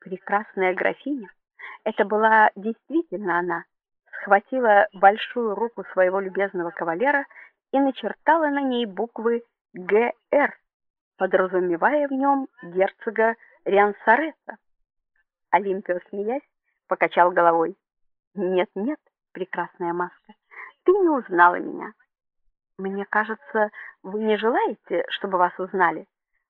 Прекрасная графиня, это была действительно она, схватила большую руку своего любезного кавалера и начертала на ней буквы ГР, подразумевая в нем герцога Риансареса. Олимпио, смеясь, покачал головой. Нет, нет, прекрасная маска. Ты не узнала меня. Мне кажется, вы не желаете, чтобы вас узнали,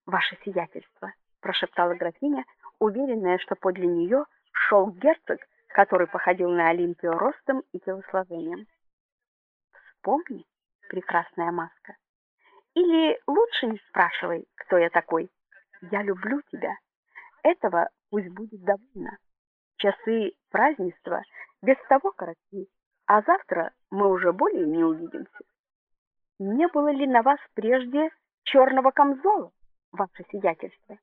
ваше сиятельство, прошептала графиня, уверенная, что подле нее шел герцог, который походил на Олимпию ростом и телосложением. Вспомни, прекрасная маска. Или лучше не спрашивай, кто я такой. Я люблю тебя. Этого пусть будет довольно. Часы празднества без того коротки, а завтра мы уже более не увидимся. Не было ли на вас прежде черного камзола, ваше сиятельство?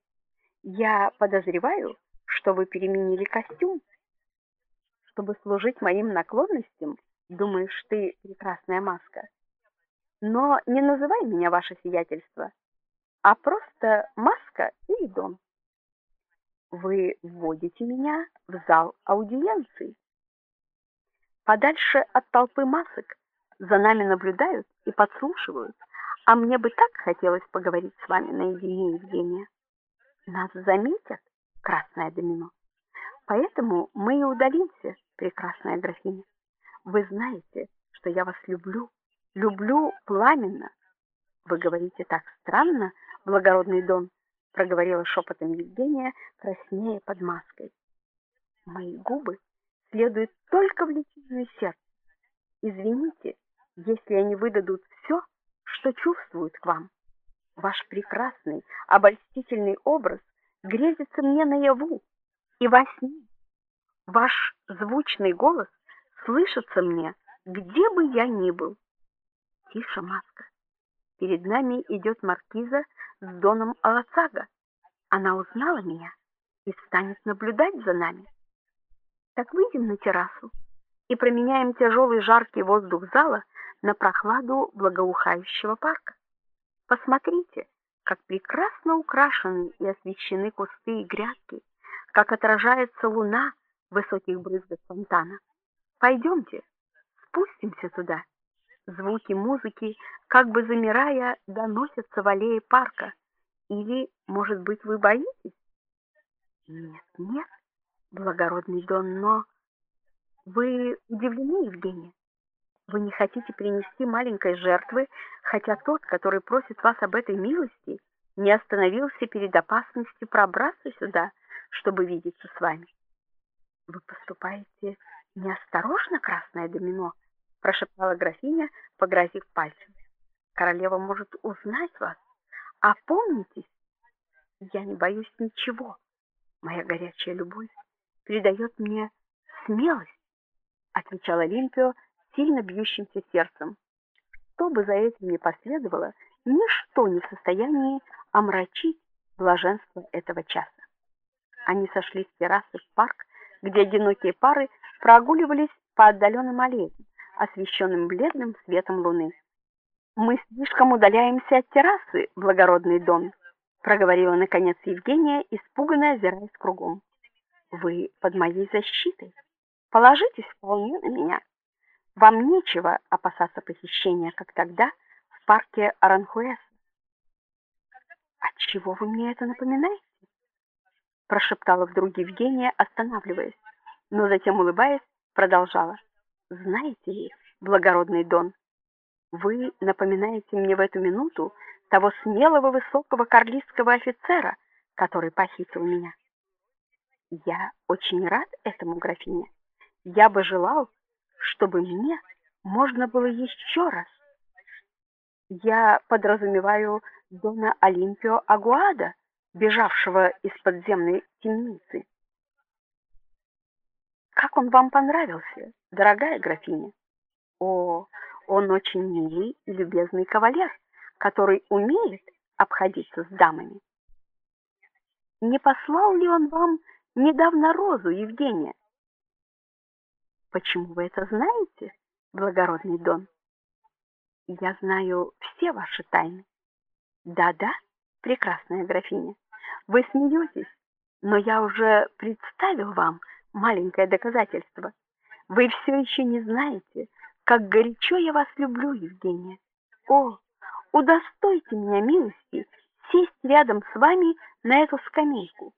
Я подозреваю, что вы переменили костюм, чтобы служить моим наклонностям. Думаешь, ты прекрасная маска. Но не называй меня ваше сиятельство, а просто маска или дом. Вы вводите меня в зал аудиенции. Подальше от толпы масок за нами наблюдают и подслушивают, а мне бы так хотелось поговорить с вами наедине, Евгения. Нас заметят, красное домино. Поэтому мы и удалимся, прекрасная графиня. Вы знаете, что я вас люблю, люблю пламенно. Вы говорите так странно, благородный Дон, проговорила шепотом Евгения, краснея под маской. Мои губы следуют только в лечебное сердце. Извините, если они выдадут все, что чувствуют к вам. Ваш прекрасный, обольстительный образ грезится мне наяву и во сне. Ваш звучный голос слышится мне, где бы я ни был. Тише, маска. Перед нами идет маркиза с доном Алацага. Она узнала меня и станет наблюдать за нами. Так выйдем на террасу и променяем тяжелый жаркий воздух зала на прохладу благоухающего парка. Посмотрите, как прекрасно украшены и освещены кусты и грядки, как отражается луна в высоких брызгах фонтана. Пойдемте, спустимся туда. Звуки музыки, как бы замирая, доносятся в аллее парка. Или, может быть, вы боитесь? Нет, нет, благородный Дон, но вы удивлены, Евгения? Вы не хотите принести маленькой жертвы, хотя тот, который просит вас об этой милости, не остановился перед опасностью пробраться сюда, чтобы видеться с вами. Вы поступаете неосторожно, красное домино, прошептала графиня, погрозив пальцем. Королева может узнать вас. Опомнитесь. Я не боюсь ничего. Моя горячая любовь придает мне смелость, отвечала Олимпио сильно бьющимся сердцем. Что бы за этим ни последовало, ничто не в состоянии омрачить блаженство этого часа. Они сошли с террасы в парк, где одинокие пары прогуливались по отдаленным аллеям, освещенным бледным светом луны. Мы слишком удаляемся от террасы, благородный дом, проговорила наконец Евгения, испуганно озираясь кругом. Вы под моей защитой. Положитесь вполне на меня. Вам нечего опасаться похищения, как тогда в парке Аранхуэс. От чего вы мне это напоминаете? прошептала вдруг Евгения, останавливаясь, но затем улыбаясь, продолжала: "Знаете ли, благородный Дон, вы напоминаете мне в эту минуту того смелого высокого карлистского офицера, который похитил меня. Я очень рад этому, графиня. Я бы желал, чтобы мне можно было еще раз. Я подразумеваю дона Олимпио Агуада, бежавшего из подземной темницы. Как он вам понравился, дорогая графиня? О, он очень милый и любезный кавалер, который умеет обходиться с дамами. Не послал ли он вам недавно розу, Евгения? Почему вы это знаете, благородный Дон? Я знаю все ваши тайны. Да-да, прекрасная графиня. Вы смеетесь, но я уже представил вам маленькое доказательство. Вы все еще не знаете, как горячо я вас люблю, Евгения. О, удостойте меня милости сесть рядом с вами на эту скамейку.